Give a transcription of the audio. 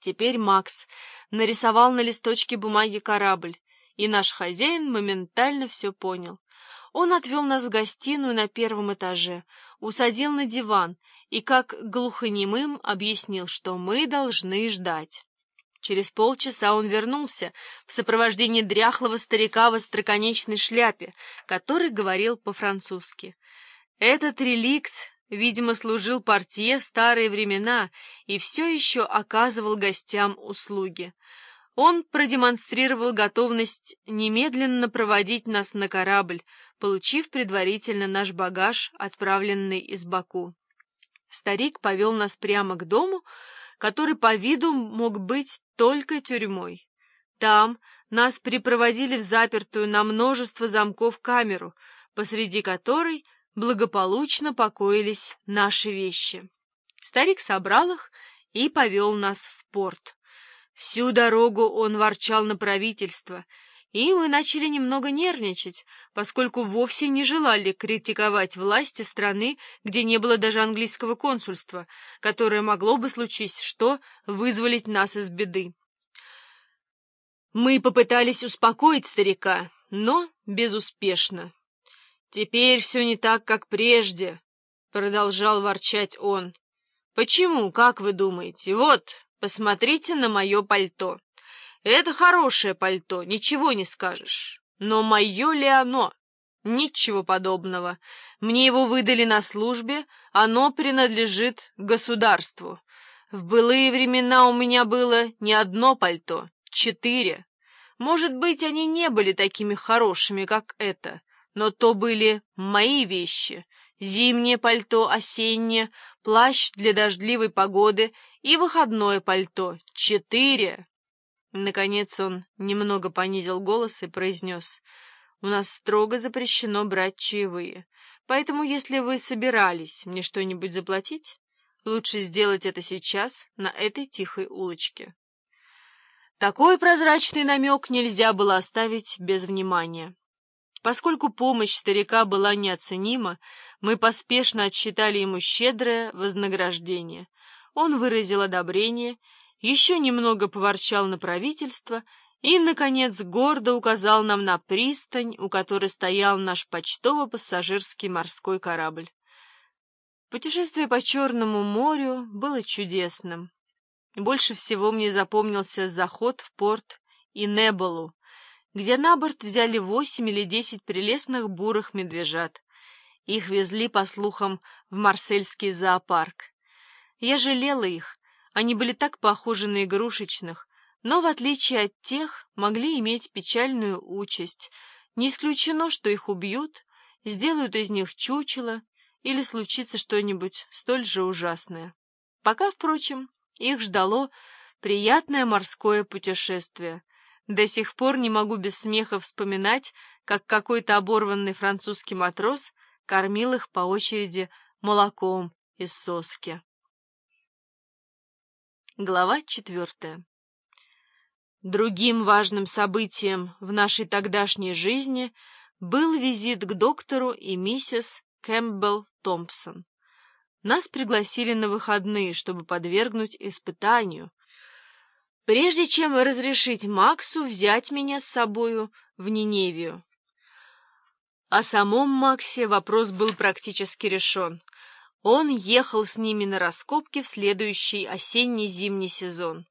Теперь Макс нарисовал на листочке бумаги корабль, и наш хозяин моментально все понял. Он отвел нас в гостиную на первом этаже, усадил на диван и, как глухонемым, объяснил, что мы должны ждать. Через полчаса он вернулся в сопровождении дряхлого старика в остроконечной шляпе, который говорил по-французски. Этот реликт, видимо, служил портье в старые времена и все еще оказывал гостям услуги. Он продемонстрировал готовность немедленно проводить нас на корабль, получив предварительно наш багаж, отправленный из Баку. Старик повел нас прямо к дому, который по виду мог быть только тюрьмой. Там нас припроводили в запертую на множество замков камеру, посреди которой благополучно покоились наши вещи. Старик собрал их и повел нас в порт. Всю дорогу он ворчал на правительство, и мы начали немного нервничать, поскольку вовсе не желали критиковать власти страны, где не было даже английского консульства, которое могло бы случись что вызволить нас из беды. Мы попытались успокоить старика, но безуспешно. «Теперь все не так, как прежде», — продолжал ворчать он. «Почему, как вы думаете? Вот, Посмотрите на мое пальто. Это хорошее пальто, ничего не скажешь. Но мое ли оно? Ничего подобного. Мне его выдали на службе, оно принадлежит государству. В былые времена у меня было не одно пальто, четыре. Может быть, они не были такими хорошими, как это, но то были мои вещи. Зимнее пальто, осеннее, плащ для дождливой погоды и выходное пальто. Четыре!» Наконец он немного понизил голос и произнес, «У нас строго запрещено брать чаевые, поэтому если вы собирались мне что-нибудь заплатить, лучше сделать это сейчас на этой тихой улочке». Такой прозрачный намек нельзя было оставить без внимания. Поскольку помощь старика была неоценима, мы поспешно отсчитали ему щедрое вознаграждение. Он выразил одобрение, еще немного поворчал на правительство и, наконец, гордо указал нам на пристань, у которой стоял наш почтово-пассажирский морской корабль. Путешествие по Черному морю было чудесным. Больше всего мне запомнился заход в порт Инеболу, где на борт взяли восемь или десять прелестных бурых медвежат. Их везли, по слухам, в марсельский зоопарк. Я жалела их, они были так похожи на игрушечных, но, в отличие от тех, могли иметь печальную участь. Не исключено, что их убьют, сделают из них чучело или случится что-нибудь столь же ужасное. Пока, впрочем, их ждало приятное морское путешествие — до сих пор не могу без смеха вспоминать, как какой-то оборванный французский матрос кормил их по очереди молоком из соски. Глава четвертая. Другим важным событием в нашей тогдашней жизни был визит к доктору и миссис Кэмпбелл Томпсон. Нас пригласили на выходные, чтобы подвергнуть испытанию, прежде чем разрешить Максу взять меня с собою в Ниневию. О самом Максе вопрос был практически решен. Он ехал с ними на раскопки в следующий осенне-зимний сезон.